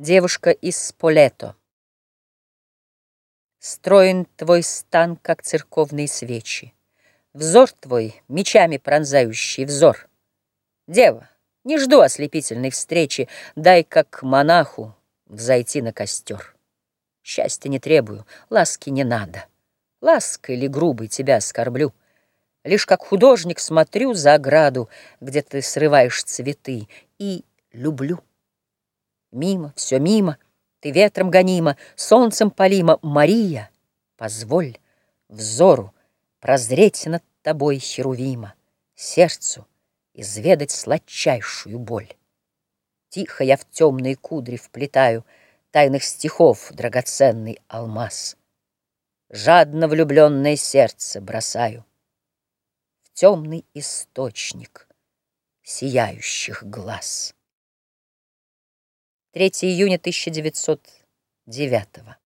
Девушка из Сполето. Строен твой стан, как церковные свечи. Взор твой, мечами пронзающий взор. Дева, не жду ослепительной встречи, Дай, как монаху, взойти на костер. Счастья не требую, ласки не надо. Лаской ли грубой тебя оскорблю? Лишь как художник смотрю за ограду, Где ты срываешь цветы, и люблю. Мимо, все мимо, ты ветром гонима, Солнцем полима, Мария, позволь взору Прозреть над тобой херувима, Сердцу изведать сладчайшую боль. Тихо я в темные кудри вплетаю Тайных стихов драгоценный алмаз. Жадно влюбленное сердце бросаю В темный источник сияющих глаз. 3 июня 1909